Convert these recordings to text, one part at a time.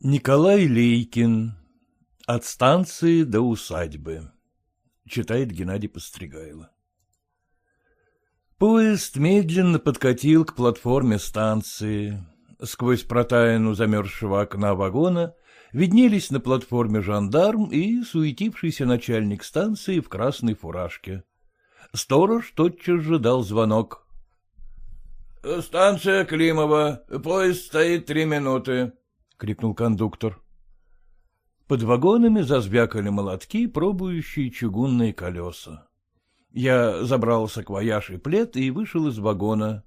Николай Лейкин. От станции до усадьбы. Читает Геннадий Постригайло. Поезд медленно подкатил к платформе станции. Сквозь протаяну замерзшего окна вагона виднелись на платформе жандарм и суетившийся начальник станции в красной фуражке. Сторож тотчас же дал звонок. — Станция Климова. Поезд стоит три минуты, — крикнул кондуктор. Под вагонами зазвякали молотки, пробующие чугунные колеса. Я забрал саквояж и плед и вышел из вагона.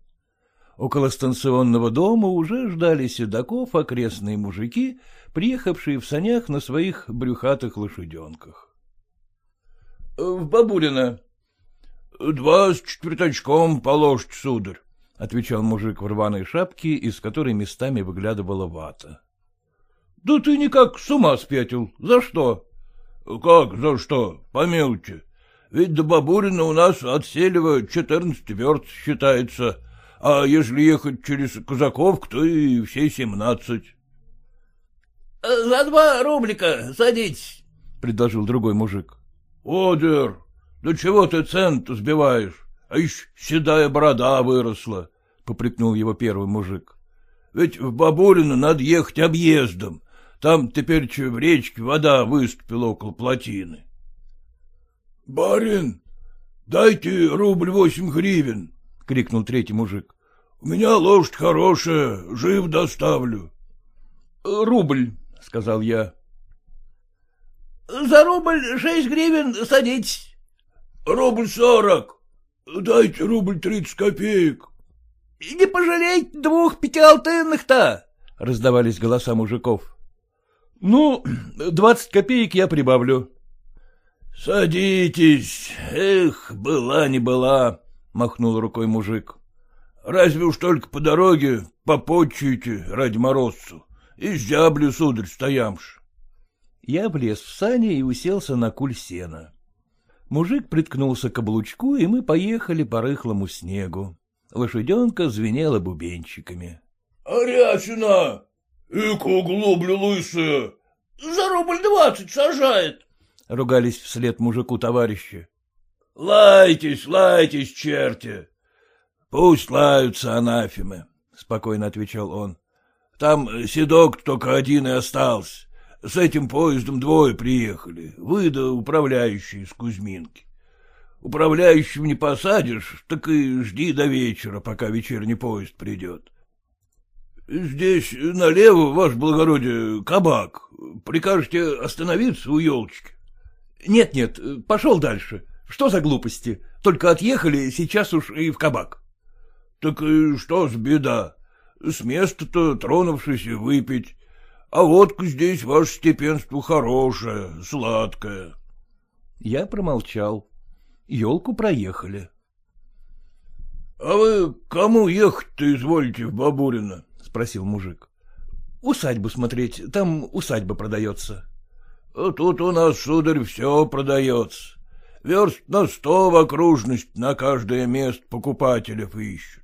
Около станционного дома уже ждали седаков окрестные мужики, приехавшие в санях на своих брюхатых лошаденках. — В Бабулино. — Два с четверточком положите, сударь, — отвечал мужик в рваной шапке, из которой местами выглядывала вата. — Да ты никак с ума спятил. За что? — Как за что? Помилуйте. Ведь до Бабурина у нас от Селева четырнадцать верст считается, а если ехать через Казаковку, то и все семнадцать. — За два рублика садитесь, — предложил другой мужик. — Одер, да чего ты цент сбиваешь? А еще седая борода выросла, — попрекнул его первый мужик. — Ведь в Бабурино надо ехать объездом, там теперь в речке вода выступила около плотины. — Барин, дайте рубль восемь гривен, — крикнул третий мужик. — У меня лошадь хорошая, жив доставлю. — Рубль, — сказал я. — За рубль шесть гривен садитесь. — Рубль сорок. Дайте рубль тридцать копеек. — Не пожалейте двух пятиалтынных-то, — раздавались голоса мужиков. — Ну, двадцать копеек я прибавлю. — Садитесь. Эх, была не была, — махнул рукой мужик. — Разве уж только по дороге попотчуете ради морозцу. И зяблю, сударь, стоямш. Я влез в сани и уселся на куль сена. Мужик приткнулся к облучку, и мы поехали по рыхлому снегу. Лошаденка звенела бубенчиками. — Арясина! Эка углублю лысая! За рубль двадцать сажает! — ругались вслед мужику товарищи. — Лайтесь, лайтесь, черти! Пусть лаются анафемы, — спокойно отвечал он. — Там седок только один и остался. С этим поездом двое приехали, вы да управляющий из Кузьминки. Управляющим не посадишь, так и жди до вечера, пока вечерний поезд придет. Здесь налево, ваше благородие, кабак. Прикажете остановиться у елочки? Нет-нет, пошел дальше. Что за глупости? Только отъехали, сейчас уж и в кабак. Так и что с беда? С места-то, тронувшись, выпить. А водка здесь, ваше степенство, хорошая, сладкая. Я промолчал. Елку проехали. — А вы кому ехать-то изволите в Бабурино? — спросил мужик. — Усадьбу смотреть, там усадьба продается. Тут у нас, сударь, все продается. Верст на сто в окружность на каждое место покупателев ищут.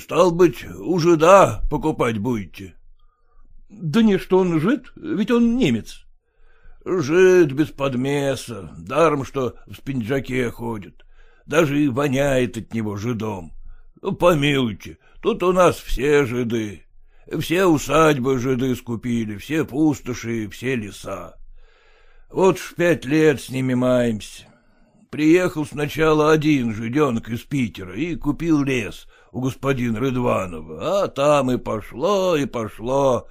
Стал быть, уже да покупать будете? — Да не, что он жид, ведь он немец. — Жид без подмеса, даром, что в спинджаке ходит. Даже и воняет от него жидом. Помилуйте, Тут у нас все жиды. Все усадьбы жиды скупили, все пустоши, все леса. Вот ж пять лет с ними маемся. Приехал сначала один жиденок из Питера и купил лес у господина Рыдванова, а там и пошло, и пошло,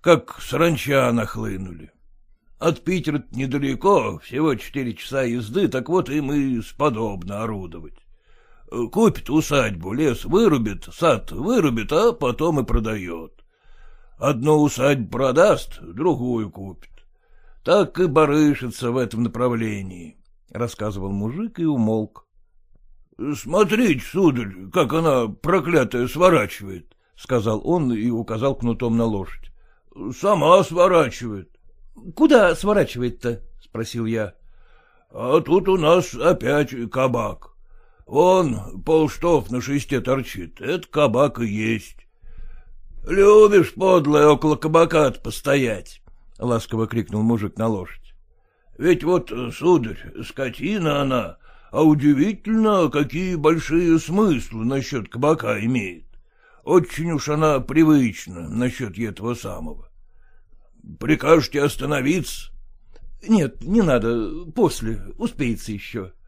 как сранча нахлынули. От Питера недалеко, всего четыре часа езды, так вот им и сподобно орудовать. Купит усадьбу, лес вырубит, сад вырубит, а потом и продает. Одну усадьбу продаст, другую купит. Так и барышится в этом направлении, — рассказывал мужик и умолк. — Смотрите, сударь, как она, проклятая, сворачивает, — сказал он и указал кнутом на лошадь. — Сама сворачивает. — Куда сворачивает-то? — спросил я. — А тут у нас опять кабак. Вон полштов на шесте торчит, это кабак и есть. — Любишь, подлая, около кабака постоять, — ласково крикнул мужик на лошадь. — Ведь вот, сударь, скотина она, а удивительно, какие большие смыслы насчет кабака имеет. Очень уж она привычна насчет этого самого. Прикажете остановиться? — Нет, не надо, после, успеется еще. —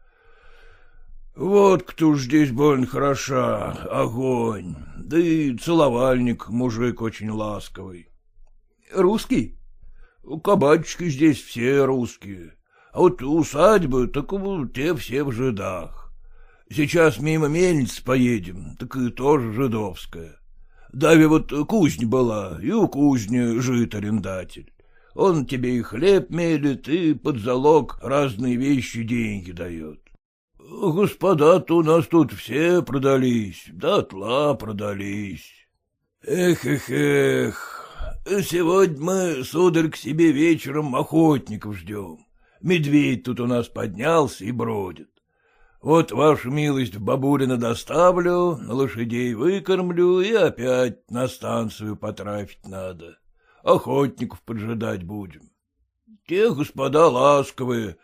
Вот кто ж здесь больно хороша, огонь, да и целовальник мужик очень ласковый. — Русский? — Кабачки здесь все русские, а вот усадьбы, так те все в жидах. Сейчас мимо мельницы поедем, так и тоже жидовская. Дави вот кузня была, и у кузни жит арендатель. Он тебе и хлеб мелит, и под залог разные вещи деньги дает. Господа-то у нас тут все продались, дотла продались. Эх, эх, эх, сегодня мы, сударь, к себе вечером охотников ждем. Медведь тут у нас поднялся и бродит. Вот вашу милость в Бабулино доставлю, на лошадей выкормлю и опять на станцию потрафить надо. Охотников поджидать будем. Те господа ласковые,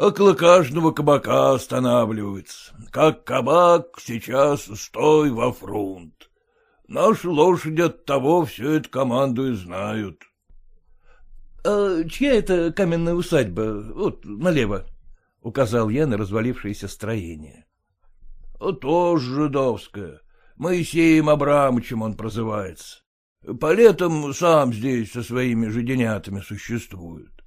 около каждого кабака останавливаются. Как кабак, сейчас стой во фрунт. Наши лошади от того все это команду и знают. — А чья это каменная усадьба? Вот налево, — указал я на развалившееся строение. — Тоже жидовская. Моисеем Абрамовичем он прозывается. По летам сам здесь со своими жиденятами существует.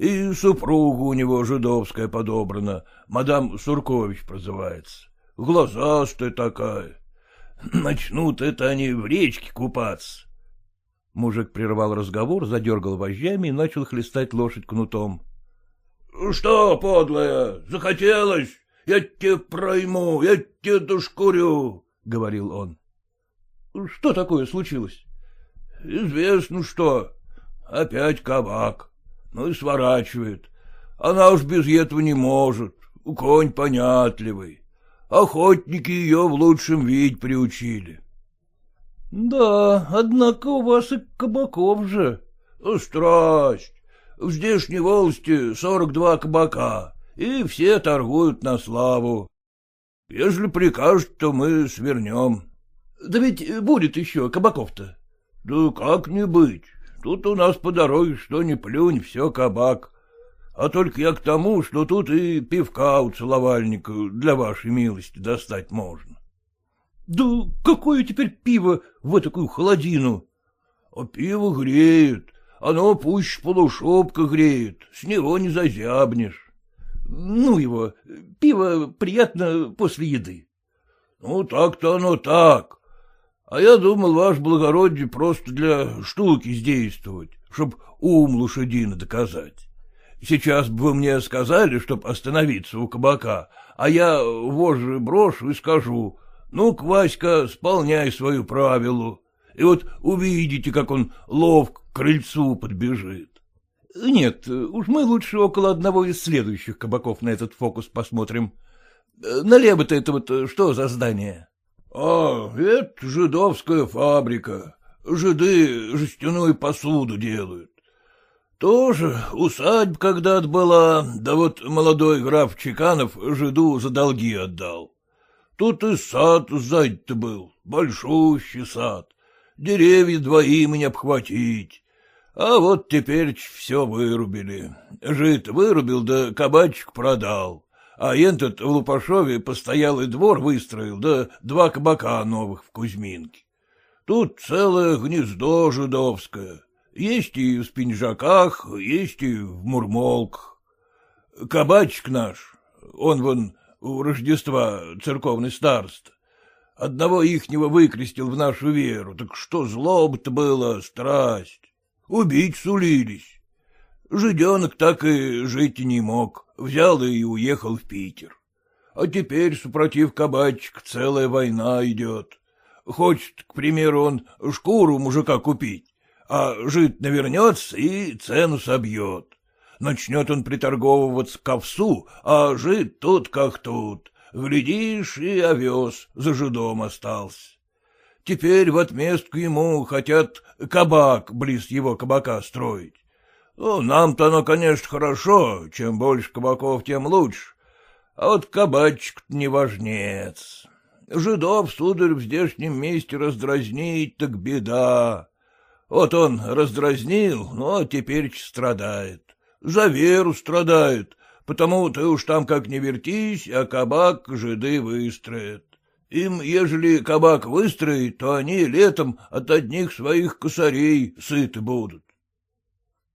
И супруга у него жидовская подобрана, мадам Суркович прозывается. Глазастая такая. Начнут это они в речке купаться. Мужик прервал разговор, задергал вожжами и начал хлестать лошадь кнутом. — Что, подлая, захотелось? Я тебе пройму, я тебе дошкурю, — говорил он. — Что такое случилось? — Известно что. Опять кабак. Ну и сворачивает. Она уж без этого не может. Конь понятливый. Охотники ее в лучшем виде приучили. — Да, однако у вас и кабаков же. — Страсть. В здешней волости сорок два кабака, и все торгуют на славу. Если прикажут, то мы свернем. — Да ведь будет еще кабаков-то. — Да как не быть. Тут у нас по дороге что ни плюнь, все кабак. А только я к тому, что тут и пивка у целовальника для вашей милости достать можно. Да какое теперь пиво в такую холодину? А пиво греет, оно пусть полушубка греет, с него не зазябнешь. Ну его, пиво приятно после еды. Ну, так-то оно так. А я думал, ваш благородие просто для штуки сдействовать, чтоб ум лошадина доказать. Сейчас бы вы мне сказали, чтоб остановиться у кабака, а я вожжи брошу и скажу, ну-ка, Васька, сполняй свою правилу. И вот увидите, как он ловко к крыльцу подбежит. — Нет, уж мы лучше около одного из следующих кабаков на этот фокус посмотрим. Налево-то это вот что за здание? — А, это жидовская фабрика. Жиды жестяную посуду делают. Тоже усадьба когда-то была, да вот молодой граф Чеканов жиду за долги отдал. Тут и сад сзади-то был, большущий сад. Деревья двоим не обхватить. А вот теперь все вырубили. Жит вырубил, да кабачек продал. А этот в Лупашове постоялый двор выстроил, да два кабака новых в Кузьминке. Тут целое гнездо жидовское. Есть и в Спинжаках, есть и в Мурмолках. Кабачек наш, он вон у Рождества церковный староста. Одного ихнего выкрестил в нашу веру, так что злоба-то было, страсть. Убить сулились. Жиденок так и жить не мог, взял и уехал в Питер. А теперь, супротив кабачек, целая война идет. Хочет, к примеру, он шкуру мужика купить, а жид навернется и цену собьет. Начнет он приторговываться к овсу, а жид тут как тут. Глядишь, и овес за жидом остался. Теперь в отместку ему хотят кабак близ его кабака строить. Ну, нам-то оно, конечно, хорошо, чем больше кабаков, тем лучше. А вот кабачек не важнец. Жидов, сударь, в здешнем месте раздразнить, так беда. Вот он раздразнил, но теперь страдает. За веру страдает, потому ты уж там как не вертись, а кабак жиды выстроят. Им, ежели кабак выстроит, то они летом от одних своих косарей сыты будут. —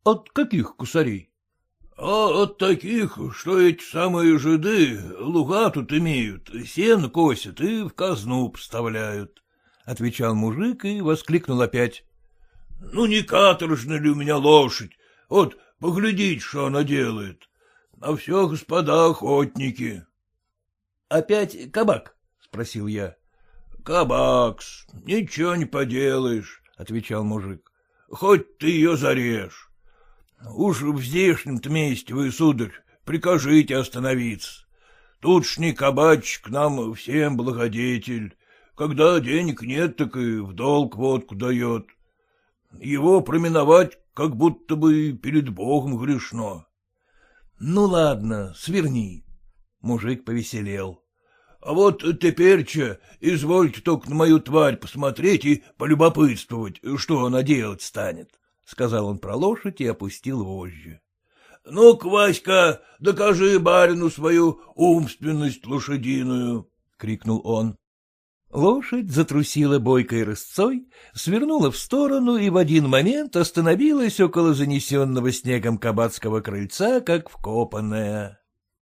От каких косарей? — А от таких, что эти самые жиды луга тут имеют, сено косят и в казну поставляют, — отвечал мужик и воскликнул опять. — Ну, не каторжна ли у меня лошадь? Вот, поглядите, что она делает. На все господа охотники. — Опять кабак? — спросил я. — Кабакс, ничего не поделаешь, — отвечал мужик. — Хоть ты ее зарежь. Уж в здешнем-то месте вы, сударь, прикажите остановиться. Тут ж не кабачик нам всем благодетель. Когда денег нет, так и в долг водку дает. Его проминовать как будто бы перед Богом грешно. — Ну, ладно, сверни. Мужик повеселел. — А вот теперь-че, извольте только на мою тварь посмотреть и полюбопытствовать, что она делать станет. — сказал он про лошадь и опустил вожжи. — Ну-ка, Васька, докажи барину свою умственность лошадиную, — крикнул он. Лошадь затрусила бойкой рысцой, свернула в сторону и в один момент остановилась около занесенного снегом кабацкого крыльца, как вкопанная.